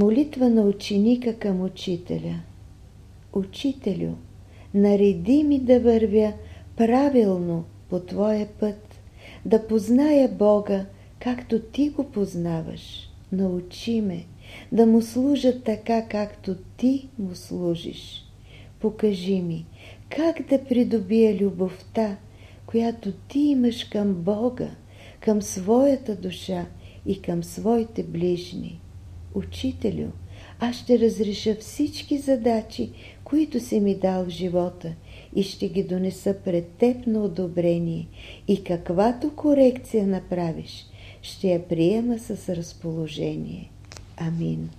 Молитва на ученика към учителя. Учителю, нареди ми да вървя правилно по Твоя път, да позная Бога, както Ти го познаваш. Научи ме да му служа така, както Ти му служиш. Покажи ми, как да придобия любовта, която Ти имаш към Бога, към своята душа и към своите ближни. Учителю, аз ще разреша всички задачи, които си ми дал в живота и ще ги донеса пред теб на одобрение и каквато корекция направиш, ще я приема с разположение. Амин.